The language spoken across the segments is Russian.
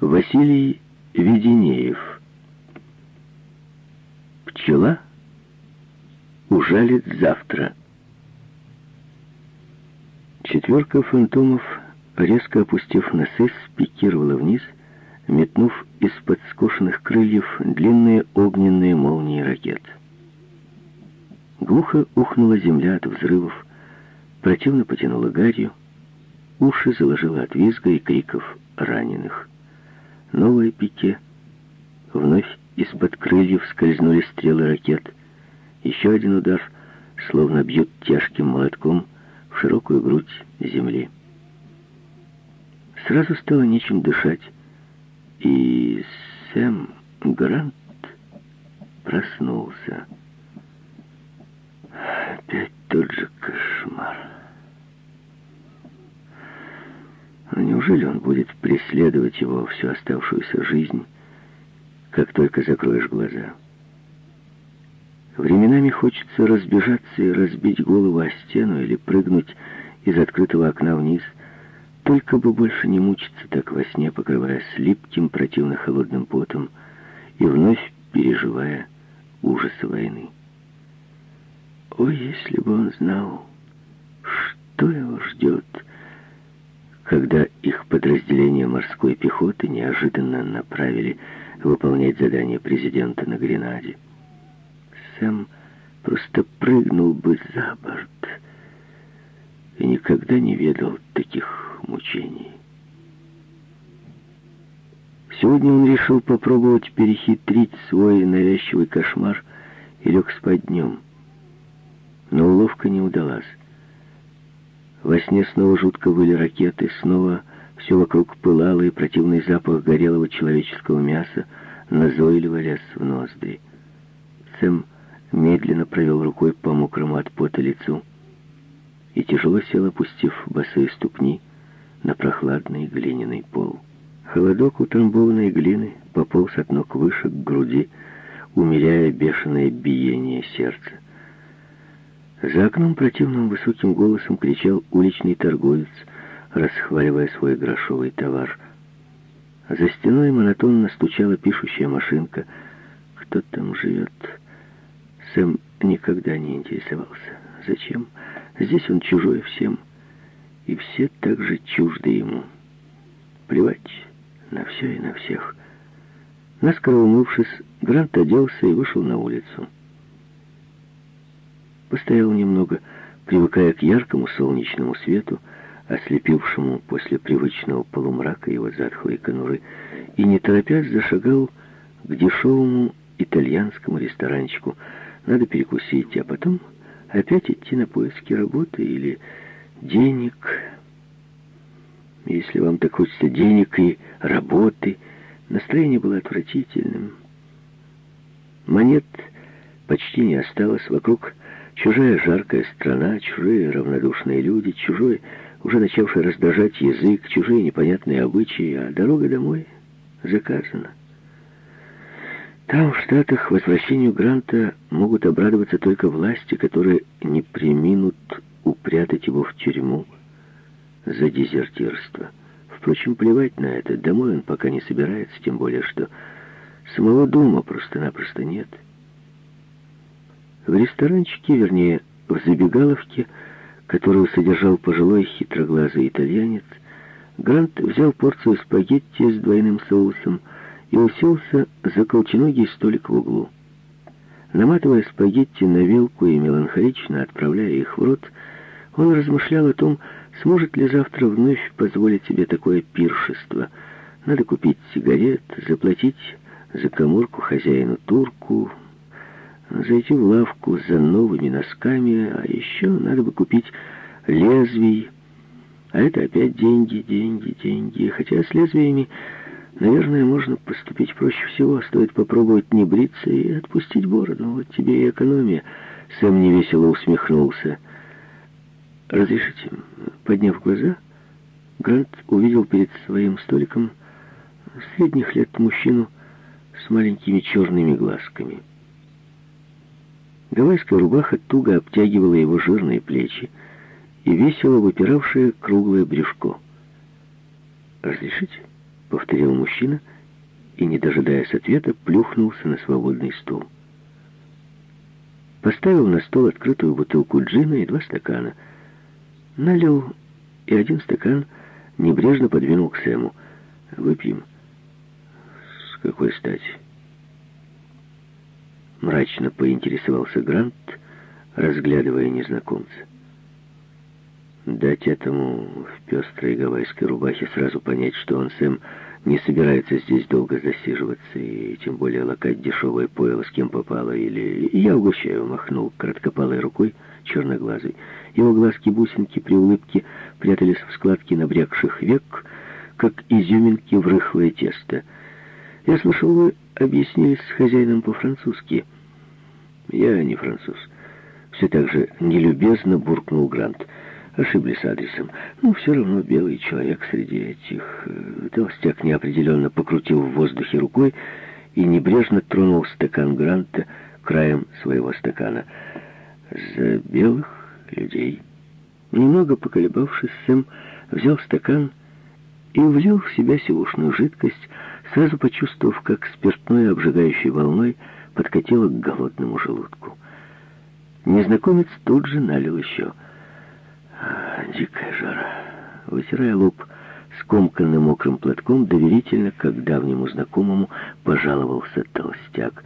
Василий Веденеев. Пчела ужалит завтра. Четверка фантомов, резко опустив носы, спикировала вниз, метнув из-под скошенных крыльев длинные огненные молнии ракет. Глухо ухнула земля от взрывов, противно потянула гарью, уши заложила от визга и криков раненых. Новое пике. Вновь из-под крыльев скользнули стрелы ракет. Еще один удар, словно бьют тяжким молотком в широкую грудь земли. Сразу стало нечем дышать, и Сэм Грант проснулся. Опять тот же кошмар. Но неужели он будет преследовать его всю оставшуюся жизнь, как только закроешь глаза? Временами хочется разбежаться и разбить голову о стену или прыгнуть из открытого окна вниз, только бы больше не мучиться так во сне, покрываясь липким противно холодным потом и вновь переживая ужасы войны. Ой, если бы он знал, что его ждет, когда их подразделение морской пехоты неожиданно направили выполнять задание президента на Гренаде. Сэм просто прыгнул бы за борт и никогда не ведал таких мучений. Сегодня он решил попробовать перехитрить свой навязчивый кошмар и лег спать днем. Но уловка не удалась. Во сне снова жутко выли ракеты, снова все вокруг пылало, и противный запах горелого человеческого мяса назойливо лез в ноздри. Сэм медленно провел рукой по мокрому от пота лицу и тяжело сел, опустив босые ступни на прохладный глиняный пол. Холодок утрамбованной глины пополз от ног выше к груди, умеряя бешеное биение сердца. За окном противным высоким голосом кричал уличный торговец, расхваливая свой грошовый товар. За стеной монотонно стучала пишущая машинка. Кто там живет? Сэм никогда не интересовался. Зачем? Здесь он чужой всем, и все так же чужды ему. Плевать на все и на всех. Наскоро умывшись, Грант оделся и вышел на улицу. Постоял немного, привыкая к яркому солнечному свету, ослепившему после привычного полумрака его затхлой конуры, и, не торопясь, зашагал к дешевому итальянскому ресторанчику. Надо перекусить, а потом опять идти на поиски работы или денег. Если вам так хочется денег и работы, настроение было отвратительным. Монет почти не осталось вокруг Чужая жаркая страна, чужие равнодушные люди, чужой, уже начавший раздражать язык, чужие непонятные обычаи, а дорога домой заказана. Там, в Штатах, возвращению Гранта могут обрадоваться только власти, которые не приминут упрятать его в тюрьму за дезертирство. Впрочем, плевать на это. Домой он пока не собирается, тем более, что самого дома просто-напросто нет. — в ресторанчике, вернее, в забегаловке, которую содержал пожилой хитроглазый итальянец, Грант взял порцию спагетти с двойным соусом и уселся за колченогий столик в углу. Наматывая спагетти на вилку и меланхолично отправляя их в рот, он размышлял о том, сможет ли завтра вновь позволить себе такое пиршество. Надо купить сигарет, заплатить за коморку хозяину турку, зайти в лавку за новыми носками, а еще надо бы купить лезвий. А это опять деньги, деньги, деньги. Хотя с лезвиями, наверное, можно поступить проще всего. Стоит попробовать не бриться и отпустить бороду. Вот тебе и экономия. Сэм невесело усмехнулся. «Разрешите?» Подняв глаза, Грант увидел перед своим столиком средних лет мужчину с маленькими черными глазками. Гавайская рубаха туго обтягивала его жирные плечи и весело выпиравшее круглое брюшко. «Разрешите?» — повторил мужчина и, не дожидаясь ответа, плюхнулся на свободный стул. Поставил на стол открытую бутылку джина и два стакана. Налил и один стакан небрежно подвинул к Сэму. «Выпьем». «С какой стати?» Мрачно поинтересовался Грант, разглядывая незнакомца. Дать этому в пестрой гавайской рубахе сразу понять, что он Сэм не собирается здесь долго засиживаться и тем более лакать дешевое пойло с кем попало, или я угощаю, махнул короткопалой рукой черноглазый. Его глазки-бусинки при улыбке прятались в складке набрякших век, как изюминки в рыхлое тесто. Я слышал, вы объяснились с хозяином по-французски. Я не француз. Все так же нелюбезно буркнул Грант. Ошиблись адресом. Ну, все равно белый человек среди этих. Э, толстяк неопределенно покрутил в воздухе рукой и небрежно тронул стакан Гранта краем своего стакана. За белых людей. Немного поколебавшись, Сэм взял стакан и влил в себя сивушную жидкость, сразу почувствовав, как спиртное, обжигающей волной, подкатило к голодному желудку. Незнакомец тут же налил еще. А, дикая жара. Вытирая лоб скомканным мокрым платком, доверительно, как давнему знакомому, пожаловался толстяк.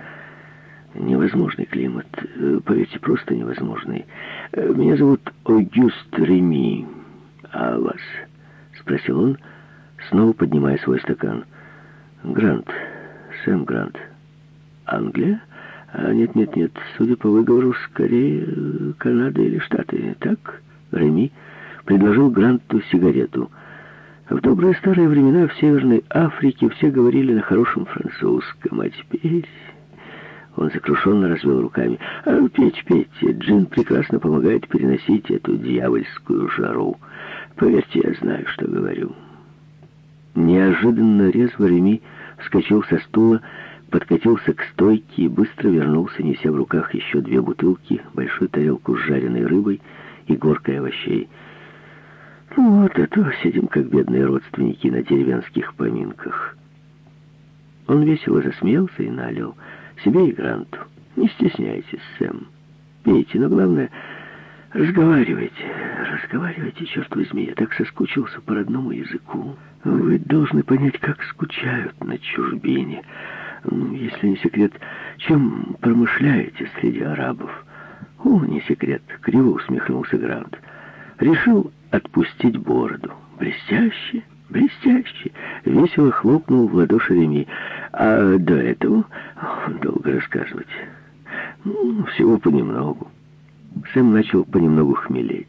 Невозможный климат. Э, поверьте, просто невозможный. Э, меня зовут Огюст Реми. А вас? Спросил он, снова поднимая свой стакан. Грант. Сэм Грант. Англия? А нет, нет, нет. Судя по выговору, скорее э, Канада или Штаты. Так? Реми предложил Гранту сигарету. В добрые старые времена в Северной Африке все говорили на хорошем французском, а теперь... Он сокрушенно развел руками. «А, «Пейте, пейте, джин прекрасно помогает переносить эту дьявольскую жару. Поверьте, я знаю, что говорю». Неожиданно резво Реми вскочил со стула, подкатился к стойке и быстро вернулся, неся в руках еще две бутылки, большую тарелку с жареной рыбой и горкой овощей. Ну вот, а то сидим, как бедные родственники на деревенских поминках. Он весело засмеялся и налил себе и Гранту. Не стесняйтесь, Сэм. Пейте, но главное, разговаривайте. Разговаривайте, черт возьми, я так соскучился по родному языку. Вы должны понять, как скучают на чужбине. Ну, если не секрет, чем промышляете среди арабов? О, не секрет, криво усмехнулся Грант. Решил отпустить бороду. Блестяще, блестяще. Весело хлопнул в ладоши Реми. А до этого долго рассказывать. Ну, всего понемногу. Сэм начал понемногу хмелеть.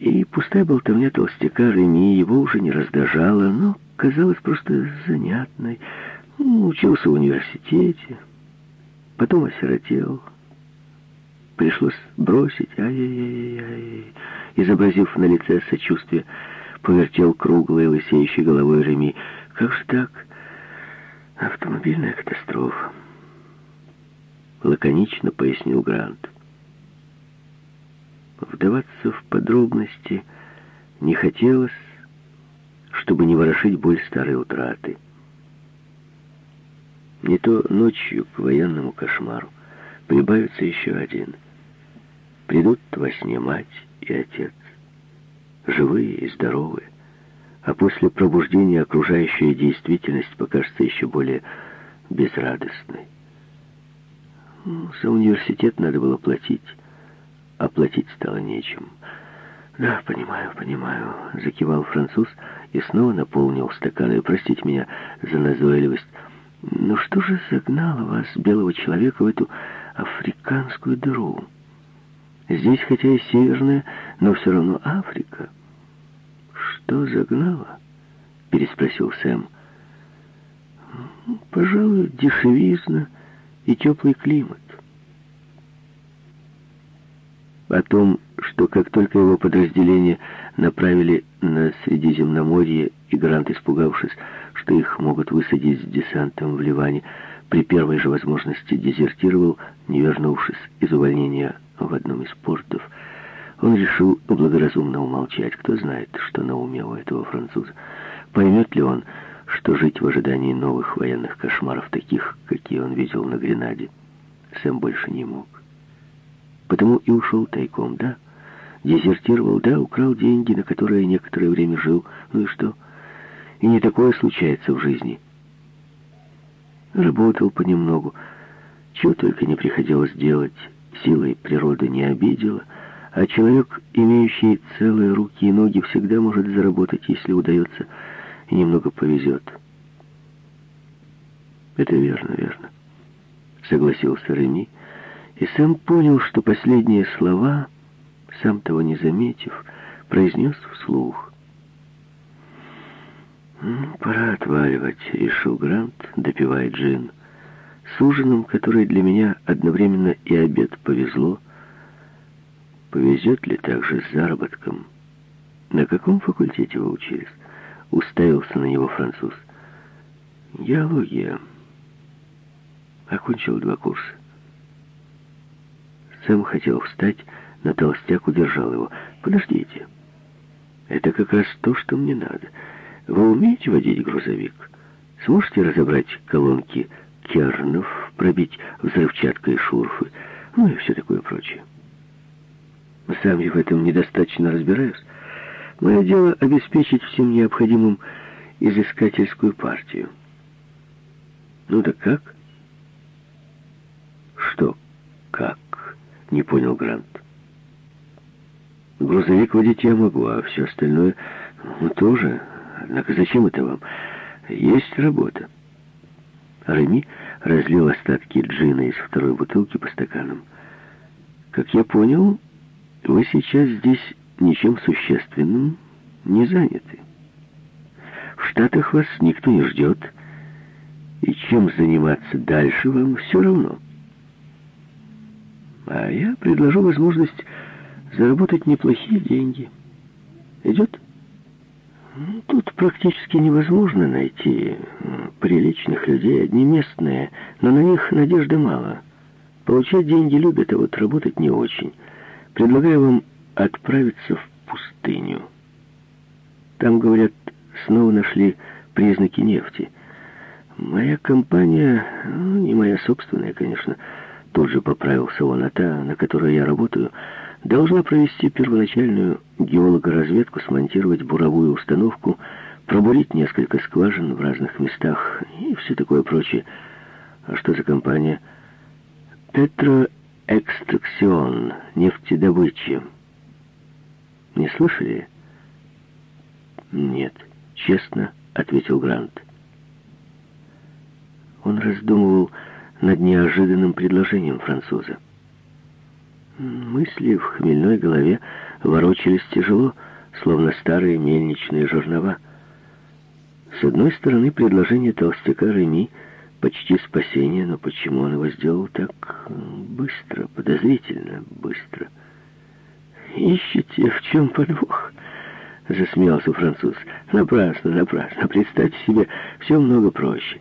И пустая болтовня толстяка Реми его уже не раздражала, но казалась просто занятной. Ну, учился в университете, потом осиротел. Пришлось бросить, ай-яй-яй-яй. Изобразив на лице сочувствие, повертел круглой лысеющей головой Реми. Как же так? Автомобильная катастрофа. Лаконично пояснил Грант. Вдаваться в подробности не хотелось, чтобы не ворошить боль старой утраты. Не то ночью к военному кошмару прибавится еще один. Придут во сне мать и отец, живые и здоровые, а после пробуждения окружающая действительность покажется еще более безрадостной. Ну, за университет надо было платить, а платить стало нечем. «Да, понимаю, понимаю», — закивал француз и снова наполнил стаканы. «Простите меня за назойливость. Но что же загнало вас, белого человека, в эту африканскую дыру? Здесь, хотя и северная, но все равно Африка». «Что загнало?» — переспросил Сэм. «Пожалуй, дешевизна и теплый климат». О том, что как только его подразделение направили на Средиземноморье, и Грант, испугавшись, что их могут высадить с десантом в Ливане, при первой же возможности дезертировал, не вернувшись из увольнения в одном из портов, он решил благоразумно умолчать. Кто знает, что на уме у этого француза. Поймет ли он, что жить в ожидании новых военных кошмаров, таких, какие он видел на Гренаде, Сэм больше не мог. Потому и ушел тайком, да, дезертировал, да, украл деньги, на которые некоторое время жил. Ну и что? И не такое случается в жизни. Работал понемногу, чего только не приходилось делать, силой природы не обидела, а человек, имеющий целые руки и ноги, всегда может заработать, если удается, и немного повезет. Это верно, верно, согласился Реми, и сам понял, что последние слова, сам того не заметив, произнес вслух. «Пора отваливать», — решил Грант, допивая джин. «С ужином, который для меня одновременно и обед повезло, повезет ли также с заработком? На каком факультете вы учились?» Уставился на него француз. «Геология. Окончил два курса». Сэм хотел встать, но толстяк удержал его. «Подождите. Это как раз то, что мне надо». Вы умеете водить грузовик? Сможете разобрать колонки кернов, пробить взрывчаткой шурфы, ну и все такое прочее? Сам я в этом недостаточно разбираюсь. Мое дело обеспечить всем необходимым изыскательскую партию. Ну да как? Что как? Не понял Грант. Грузовик водить я могу, а все остальное ну, тоже Однако зачем это вам? Есть работа. Реми разлил остатки джина из второй бутылки по стаканам. Как я понял, вы сейчас здесь ничем существенным не заняты. В Штатах вас никто не ждет, и чем заниматься дальше вам все равно. А я предложу возможность заработать неплохие деньги. Идет? Тут практически невозможно найти приличных людей, одни местные, но на них надежды мало. Получать деньги любят, а вот работать не очень. Предлагаю вам отправиться в пустыню. Там, говорят, снова нашли признаки нефти. Моя компания, ну, не моя собственная, конечно, тут же поправился он, а та, на которой я работаю, должна провести первоначальную геологоразведку, смонтировать буровую установку, пробурить несколько скважин в разных местах и все такое прочее. А что за компания? Петроэкстракцион, нефтедобыча. Не слышали? Нет, честно, ответил Грант. Он раздумывал над неожиданным предложением француза. Мысли в хмельной голове ворочались тяжело, словно старые мельничные жернова. С одной стороны, предложение толстяка Реми почти спасение, но почему он его сделал так быстро, подозрительно быстро? «Ищете, в чем подвох?» — засмеялся француз. «Напрасно, напрасно. Представьте себе, все много проще».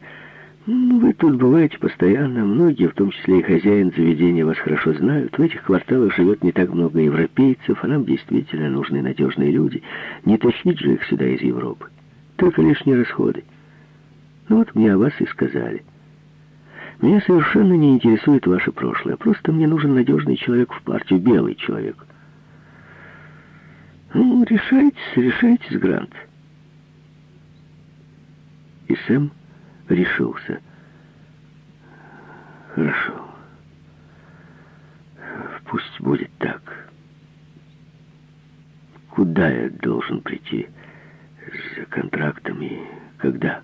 Ну, вы тут бываете постоянно, многие, в том числе и хозяин заведения, вас хорошо знают. В этих кварталах живет не так много европейцев, а нам действительно нужны надежные люди. Не тащить же их сюда из Европы. Только лишние расходы. Ну вот мне о вас и сказали. Меня совершенно не интересует ваше прошлое. Просто мне нужен надежный человек в партию, белый человек. Ну, решайтесь, решайтесь, Грант. И Сэм решился. Хорошо. Пусть будет так. Куда я должен прийти за контрактом и когда?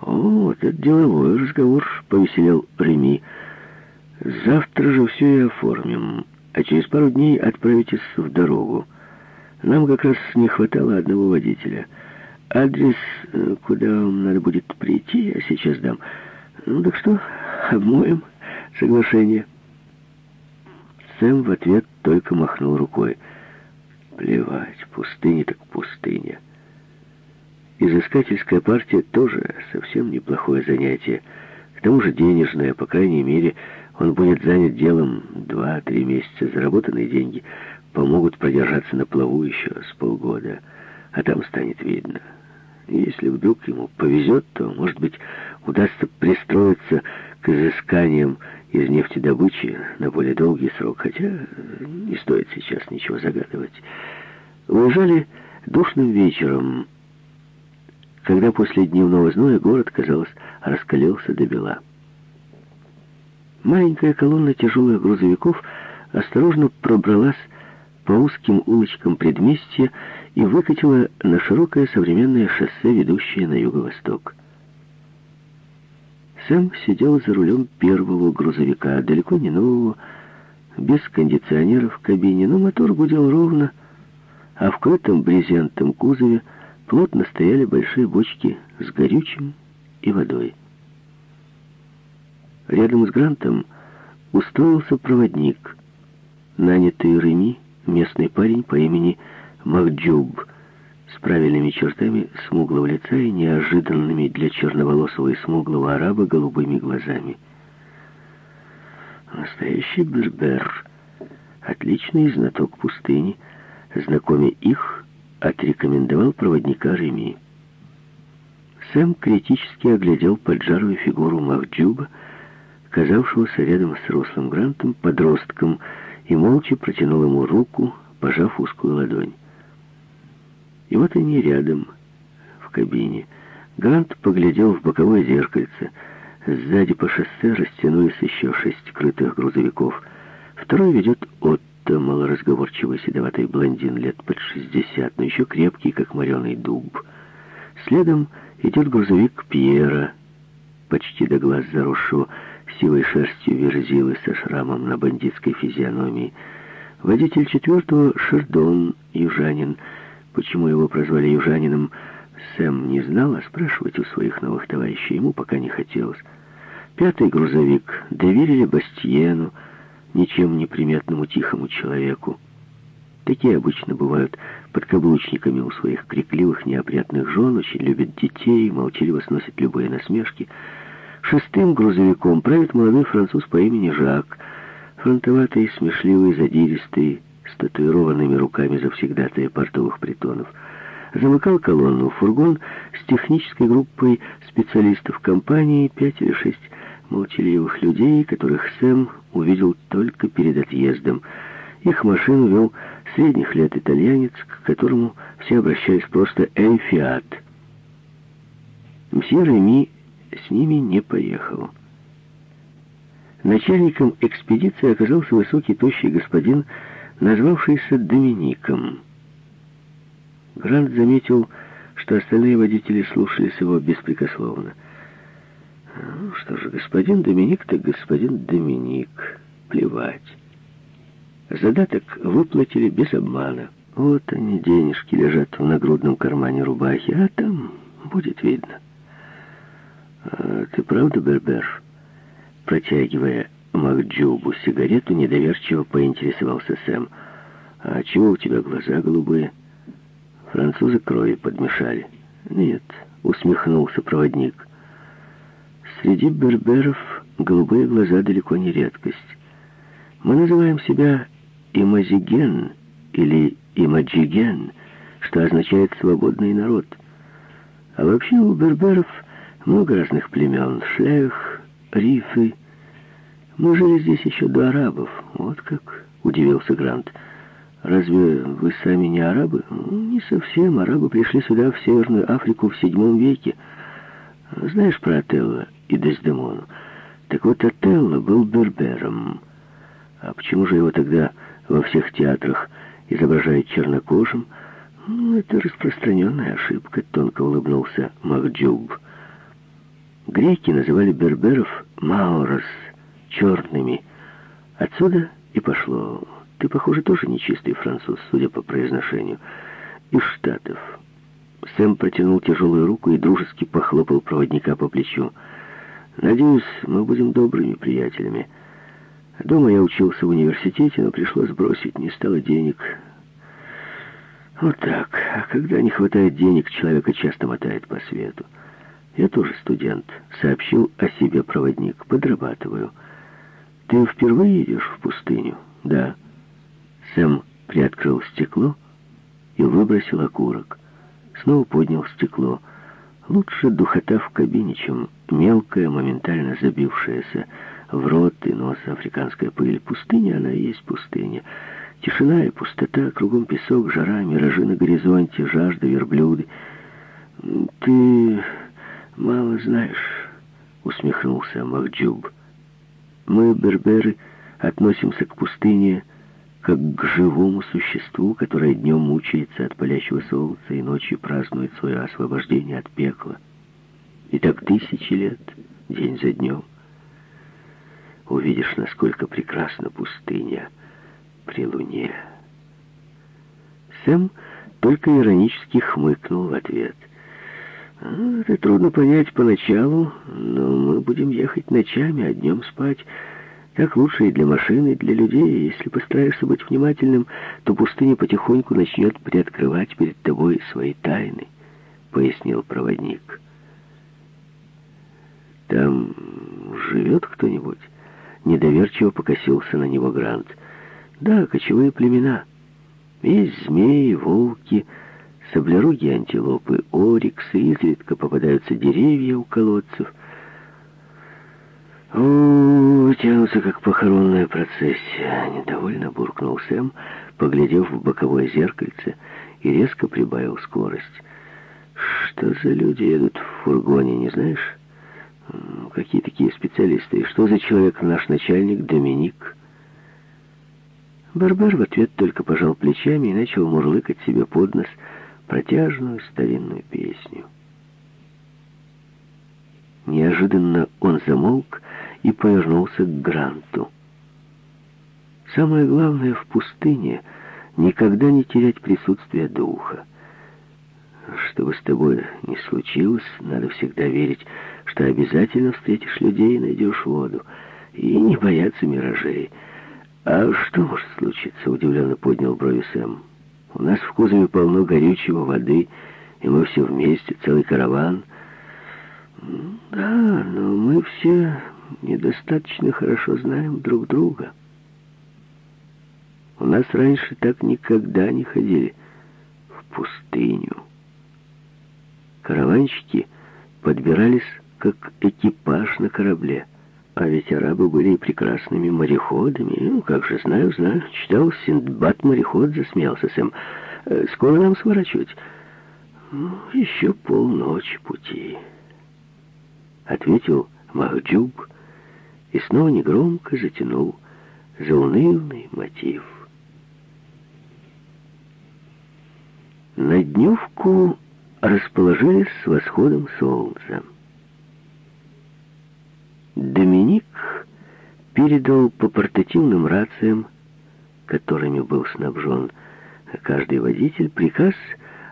О, вот это деловой разговор, повеселел Реми. Завтра же все и оформим, а через пару дней отправитесь в дорогу. Нам как раз не хватало одного водителя — Адрес, э, куда вам надо будет прийти, я сейчас дам. Ну так что, обмоем соглашение. Сэм в ответ только махнул рукой. Плевать, пустыня так пустыня. Изыскательская партия тоже совсем неплохое занятие. К тому же денежное, по крайней мере, он будет занят делом два-три месяца. Заработанные деньги помогут продержаться на плаву еще с полгода, а там станет видно. Если вдруг ему повезет, то, может быть, удастся пристроиться к изысканиям из нефтедобычи на более долгий срок, хотя не стоит сейчас ничего загадывать. Уезжали душным вечером, когда после дневного зноя город, казалось, раскалился до бела. Маленькая колонна тяжелых грузовиков осторожно пробралась по узким улочкам предместья и выкатила на широкое современное шоссе, ведущее на юго-восток. Сэм сидел за рулем первого грузовика, далеко не нового, без кондиционера в кабине, но мотор гудел ровно, а в крытом брезентом кузове плотно стояли большие бочки с горючим и водой. Рядом с Грантом устроился проводник, нанятый Реми, местный парень по имени Махджуб, с правильными чертами смуглого лица и неожиданными для черноволосого и смуглого араба голубыми глазами. Настоящий бербер, отличный знаток пустыни, знакомя их, отрекомендовал проводника Реми. Сэм критически оглядел поджарую фигуру Махджуба, казавшегося рядом с рослым Грантом подростком, и молча протянул ему руку, пожав узкую ладонь. И вот они рядом, в кабине. Грант поглядел в боковое зеркальце. Сзади по шоссе растянулись еще шесть крытых грузовиков. Второй ведет Отто, малоразговорчивый седоватый блондин лет под шестьдесят, но еще крепкий, как мореный дуб. Следом идет грузовик Пьера, почти до глаз заросшего сивой шерстью верзилы со шрамом на бандитской физиономии. Водитель четвертого — Шердон, южанин. Почему его прозвали южанином, Сэм не знал, а спрашивать у своих новых товарищей ему пока не хотелось. Пятый грузовик доверили Бастиену, ничем не приметному тихому человеку. Такие обычно бывают подкаблучниками у своих крикливых, неопрятных жен, очень любят детей, молчаливо сносят любые насмешки — Шестым грузовиком правит молодой француз по имени Жак, фронтоватый, смешливый, задиристый, с татуированными руками завсегдатая портовых притонов. Замыкал колонну фургон с технической группой специалистов компании, пять или шесть молчаливых людей, которых Сэм увидел только перед отъездом. Их машину вел средних лет итальянец, к которому все обращались просто «Эльфиат». Мсье Реми с ними не поехал. Начальником экспедиции оказался высокий, тощий господин, назвавшийся Домиником. Грант заметил, что остальные водители слушались его беспрекословно. Ну, что же, господин Доминик, так господин Доминик. Плевать. Задаток выплатили без обмана. Вот они, денежки, лежат в нагрудном кармане рубахи, а там будет видно. А «Ты правда, Бербер?» Протягивая Макджубу сигарету, недоверчиво поинтересовался Сэм. «А чего у тебя глаза голубые?» «Французы крови подмешали». «Нет», — усмехнулся проводник. «Среди берберов голубые глаза далеко не редкость. Мы называем себя имазиген или имаджиген, что означает «свободный народ». А вообще у берберов много разных племен. Шлях, рифы. Мы жили здесь еще до арабов. Вот как, удивился Грант. Разве вы сами не арабы? Не совсем. Арабы пришли сюда, в Северную Африку, в седьмом веке. Знаешь про Отелло и Дездемону? Так вот, Отелло был бербером. А почему же его тогда во всех театрах изображают чернокожим? Ну, это распространенная ошибка, тонко улыбнулся Махджуб. Греки называли берберов маорос, черными. Отсюда и пошло. Ты, похоже, тоже нечистый француз, судя по произношению. Из Штатов. Сэм протянул тяжелую руку и дружески похлопал проводника по плечу. «Надеюсь, мы будем добрыми приятелями. Дома я учился в университете, но пришлось бросить, не стало денег. Вот так. А когда не хватает денег, человека часто мотает по свету. «Я тоже студент», — сообщил о себе проводник. «Подрабатываю». «Ты впервые едешь в пустыню?» «Да». Сэм приоткрыл стекло и выбросил окурок. Снова поднял стекло — Лучше духота в кабине, чем мелкая, моментально забившаяся в рот и нос африканская пыль. Пустыня, она и есть пустыня. Тишина и пустота, кругом песок, жара, миражи на горизонте, жажда, верблюды. «Ты мало знаешь», — усмехнулся Махджуб. «Мы, берберы, относимся к пустыне как к живому существу, которое днем мучается от палящего солнца и ночью празднует свое освобождение от пекла. И так тысячи лет, день за днем. Увидишь, насколько прекрасна пустыня при луне. Сэм только иронически хмыкнул в ответ. «А, «Это трудно понять поначалу, но мы будем ехать ночами, а днем спать». Так лучше и для машины, и для людей. Если постараешься быть внимательным, то пустыня потихоньку начнет приоткрывать перед тобой свои тайны, пояснил проводник. Там живет кто-нибудь? Недоверчиво покосился на него Грант. Да, кочевые племена. Есть змеи, волки, саблеруги, антилопы, ориксы, изредка попадаются деревья у колодцев — «О, тянутся, как похоронная процессия», — недовольно буркнул Сэм, поглядев в боковое зеркальце, и резко прибавил скорость. «Что за люди едут в фургоне, не знаешь? Какие такие специалисты? И что за человек наш начальник Доминик?» Барбар в ответ только пожал плечами и начал мурлыкать себе под нос протяжную старинную песню. Неожиданно он замолк и повернулся к Гранту. Самое главное в пустыне — никогда не терять присутствие духа. Что бы с тобой ни случилось, надо всегда верить, что обязательно встретишь людей и найдешь воду, и не бояться миражей. «А что может случиться?» — удивленно поднял брови Сэм. «У нас в кузове полно горючего, воды, и мы все вместе, целый караван». «Да, но мы все недостаточно хорошо знаем друг друга. У нас раньше так никогда не ходили в пустыню. Караванщики подбирались как экипаж на корабле. А ведь арабы были прекрасными мореходами. Ну, как же, знаю, знаю. Читал Синдбад-мореход, засмеялся Сэм. «Э, скоро нам сворачивать. Ну, еще полночи пути. Ответил Махджуб, и снова негромко затянул заунывный мотив. На дневку расположились с восходом солнца. Доминик передал по портативным рациям, которыми был снабжен каждый водитель, приказ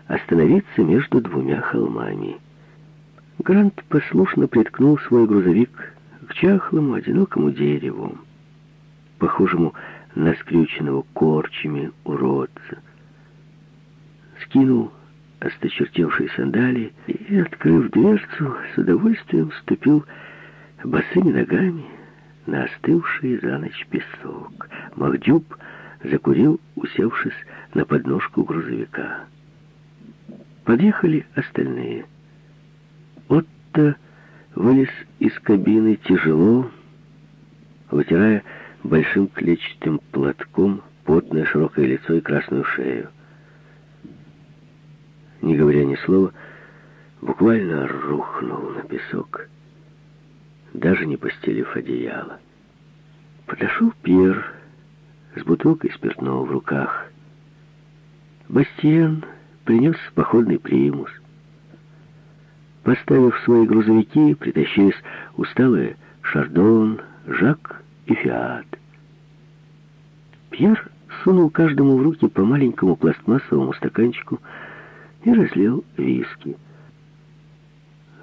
остановиться между двумя холмами. Грант послушно приткнул свой грузовик к чахлому, одинокому дереву, похожему на скрюченного корчами уродца. Скинул осточертевшие сандалии и, открыв дверцу, с удовольствием ступил босыми ногами на остывший за ночь песок. Махдюб закурил, усевшись на подножку грузовика. Подъехали остальные. Отто вылез из кабины тяжело, вытирая большим клетчатым платком потное широкое лицо и красную шею. Не говоря ни слова, буквально рухнул на песок, даже не постелив одеяло. Подошел Пьер с бутылкой спиртного в руках. Бастиен принес походный примус. Поставив свои грузовики, притащились усталые Шардон, Жак и Фиат. Пьер сунул каждому в руки по маленькому пластмассовому стаканчику и разлил виски.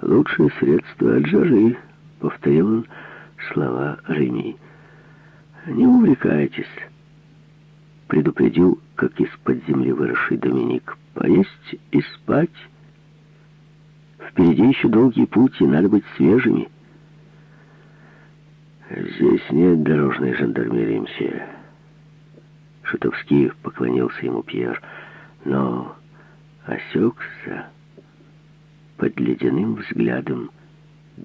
«Лучшее средство от жары», — повторил он слова Реми. «Не увлекайтесь», — предупредил, как из-под земли выросший Доминик. «Поесть и спать». Впереди еще долгий путь, и надо быть свежими. Здесь нет дорожной жандармерии, мсье. Шутовский поклонился ему Пьер, но осекся. под ледяным взглядом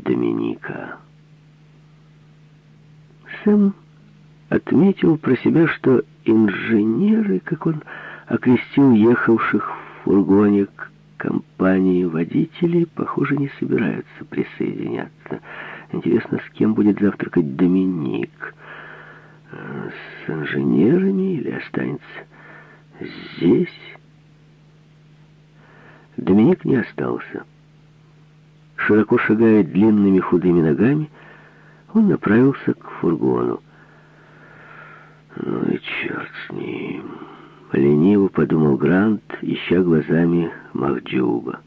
Доминика. Сэм отметил про себя, что инженеры, как он окрестил ехавших в фургоне к компании водителей, похоже, не собираются присоединяться. Интересно, с кем будет завтракать Доминик? С инженерами или останется здесь? Доминик не остался. Широко шагая длинными худыми ногами, он направился к фургону. «Ну и черт с ним!» — лениво подумал Грант, ища глазами Махджуба.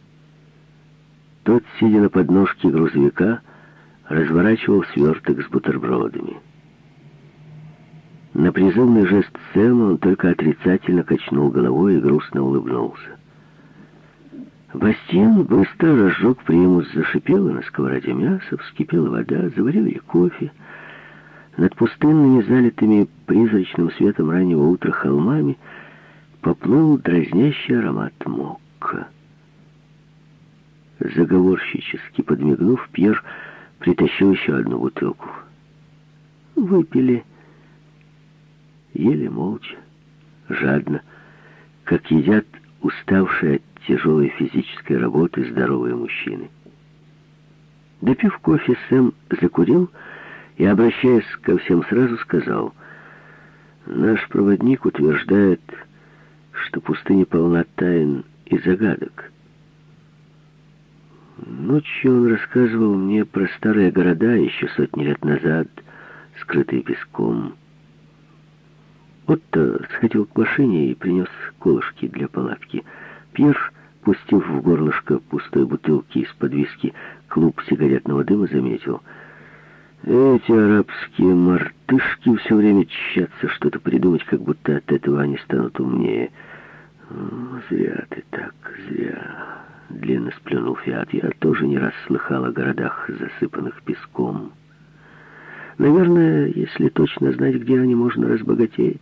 Тот, сидя на подножке грузовика, разворачивал сверток с бутербродами. На призывный жест Сэма он только отрицательно качнул головой и грустно улыбнулся. Бастиен быстро разжег примус, зашипело на сковороде мясо, вскипела вода, заварили кофе. Над пустынными, залитыми призрачным светом раннего утра холмами поплыл дразнящий аромат мокка. Заговорщически подмигнув, Пьер притащил еще одну бутылку. Выпили, ели молча, жадно, как едят уставшие от тяжелой физической работы здоровые мужчины. Допив кофе, Сэм закурил и, обращаясь ко всем сразу, сказал, «Наш проводник утверждает, что пустыня полна тайн и загадок. Ночью он рассказывал мне про старые города еще сотни лет назад, скрытые песком. Отто сходил к машине и принес колышки для палатки. Пьер, пустив в горлышко пустой бутылки из-под виски клуб сигаретного дыма, заметил. Эти арабские мартышки все время тщатся что-то придумать, как будто от этого они станут умнее. «Зря ты так, зря», — длинно сплюнул Фиат. «Я тоже не раз слыхал о городах, засыпанных песком». Наверное, если точно знать, где они, можно разбогатеть,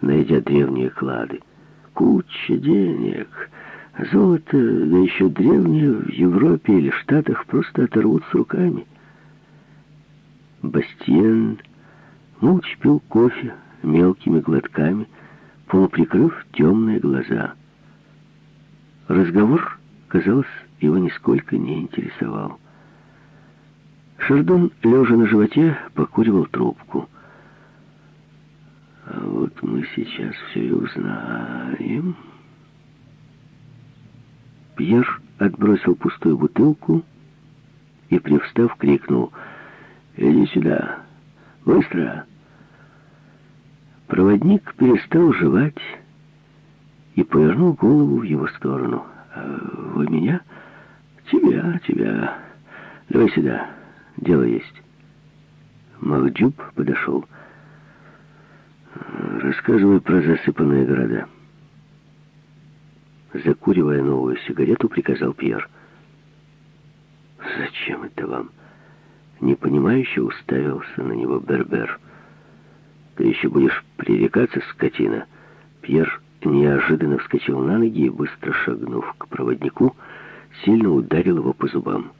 найдя древние клады. Куча денег. Золото, да еще древнее, в Европе или Штатах просто оторвут с руками. Бастиен молча пил кофе мелкими глотками, полуприкрыв темные глаза. Разговор, казалось, его нисколько не интересовал. Шардон, лежа на животе, покуривал трубку. А вот мы сейчас все и узнаем. Пьер отбросил пустую бутылку и, привстав, крикнул «Иди сюда! Быстро!» Проводник перестал жевать и повернул голову в его сторону. «А «Вы меня?» «Тебя, тебя. Давай сюда. Дело есть». Махджуб подошел. «Рассказывай про засыпанные города». Закуривая новую сигарету, приказал Пьер. «Зачем это вам?» Непонимающе уставился на него Бербер. «Ты еще будешь пререкаться, скотина?» Пьер неожиданно вскочил на ноги и, быстро шагнув к проводнику, сильно ударил его по зубам.